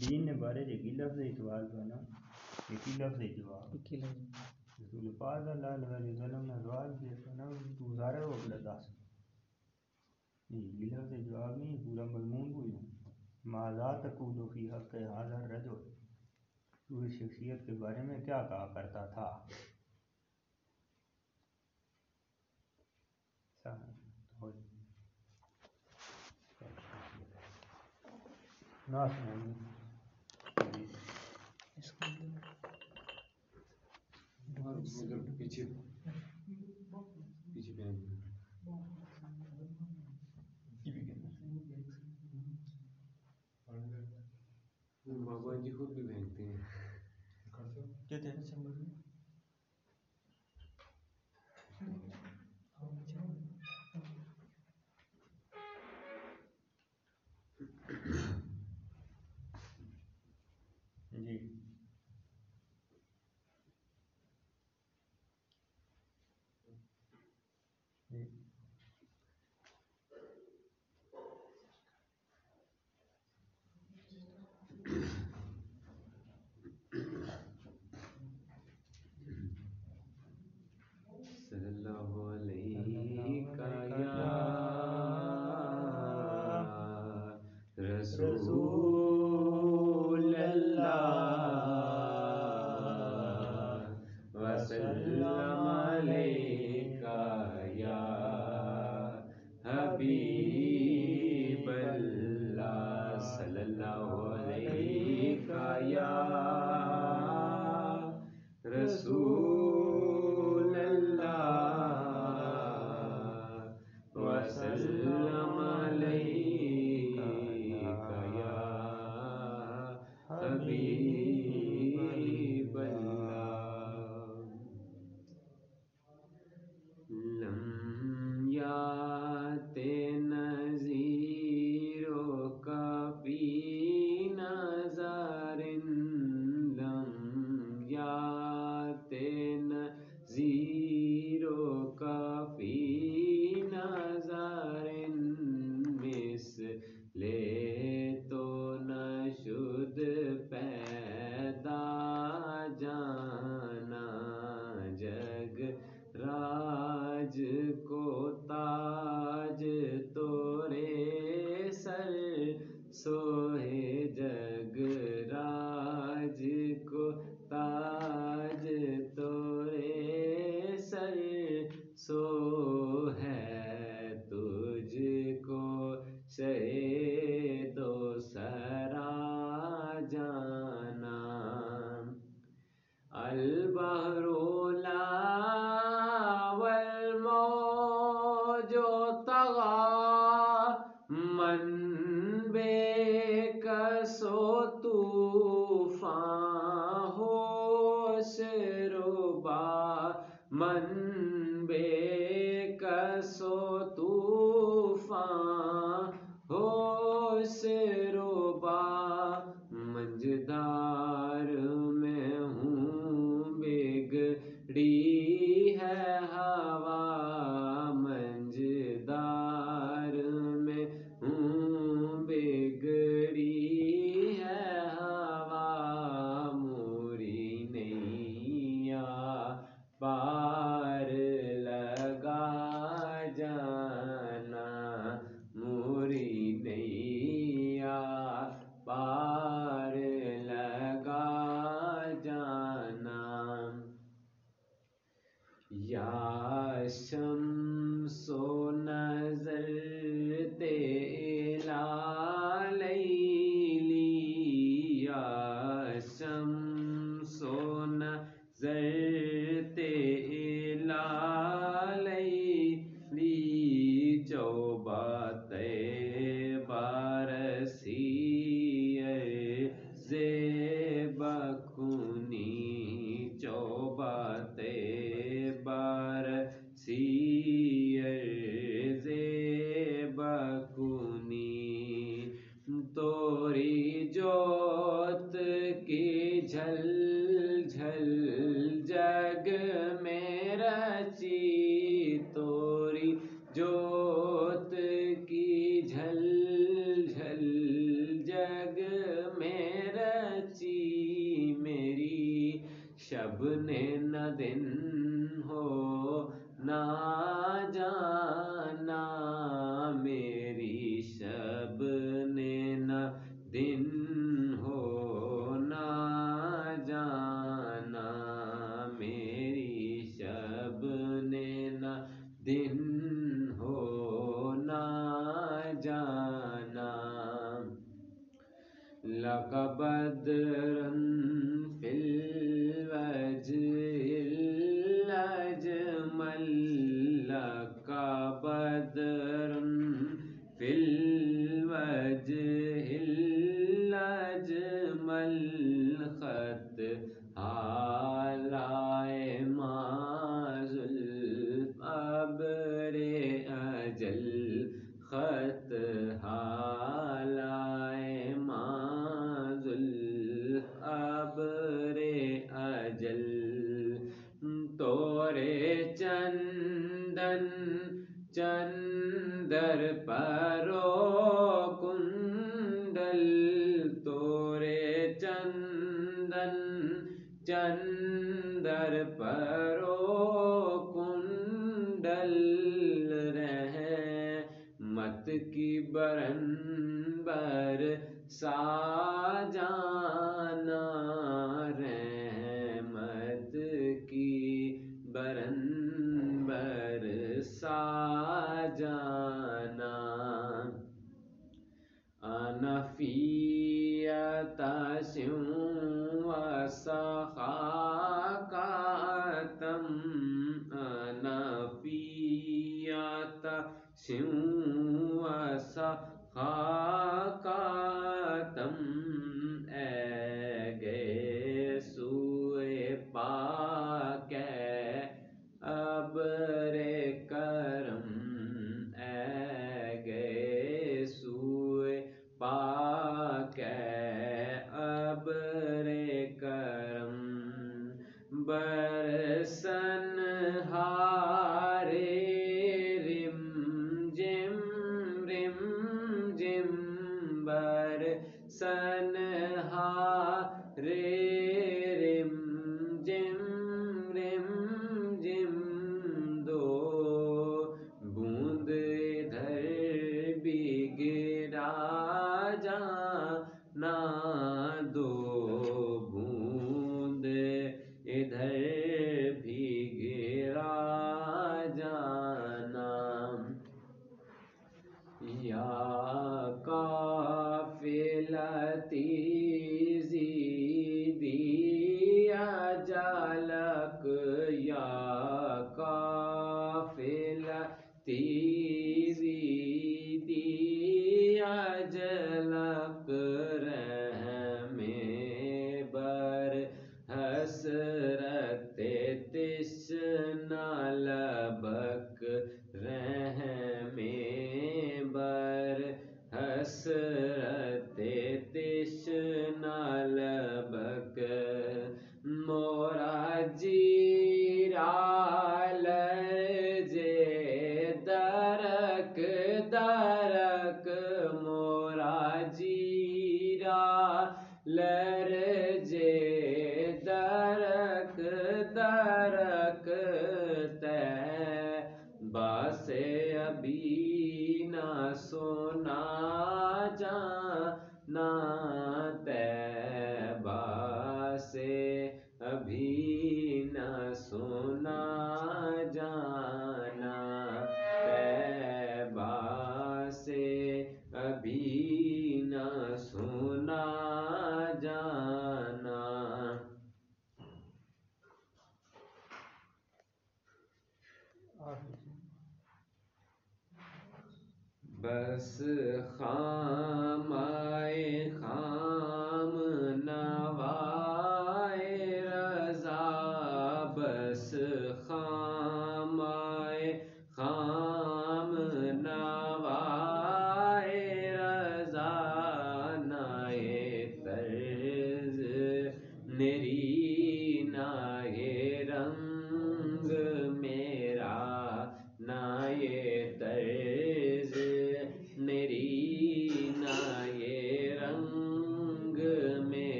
دین نے بارے لفظ لفظ رسول پاک اللہ علیہ وسلم نے تو لفظ نہیں پورا مضمون کوئی ہے ماذا تقول فی حق حاضر تو اس شخصیت کے بارے میں کیا کہا کرتا تھا؟ بابا جی خود بھی بھینکتے ہیں کیا کہتے Prabhu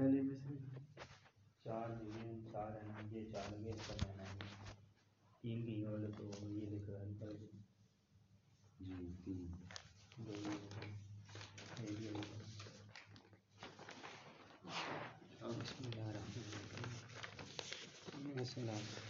پہلے میں سے چار جون چار ہیں یہ چار یہ سب ہے۔ تین کی والے تو یہ لکھ رہا ہے جی تین۔ بسم اللہ الرحمن الرحیم۔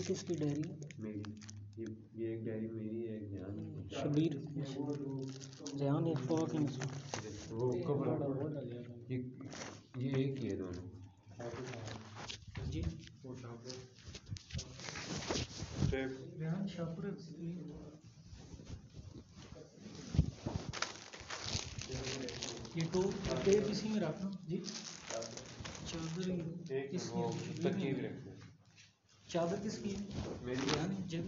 یہ کس کی ڈائری میری یہ ایک ڈیری میری ہے ایک جان شبیر۔ ریحان ایک پوا کی وہ کب یہ ایک ہی دونوں۔ جی۔ وہ شاہپور ریحان شاہپور یہ ٹو ٹیپ اسی میں رکھنا۔ جی۔ چادر ایک وہ ترکیب رکھنا چادر کس کی ہے؟ میری جب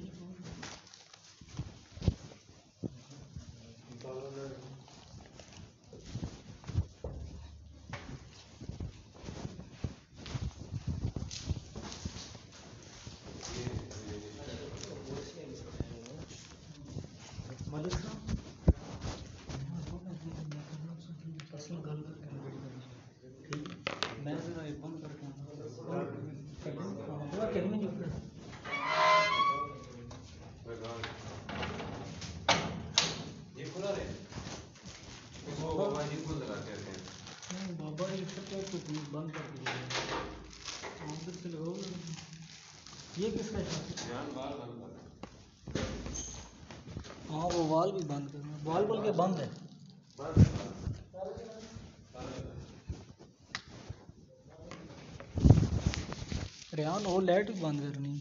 وہ لائٹ بند کرنی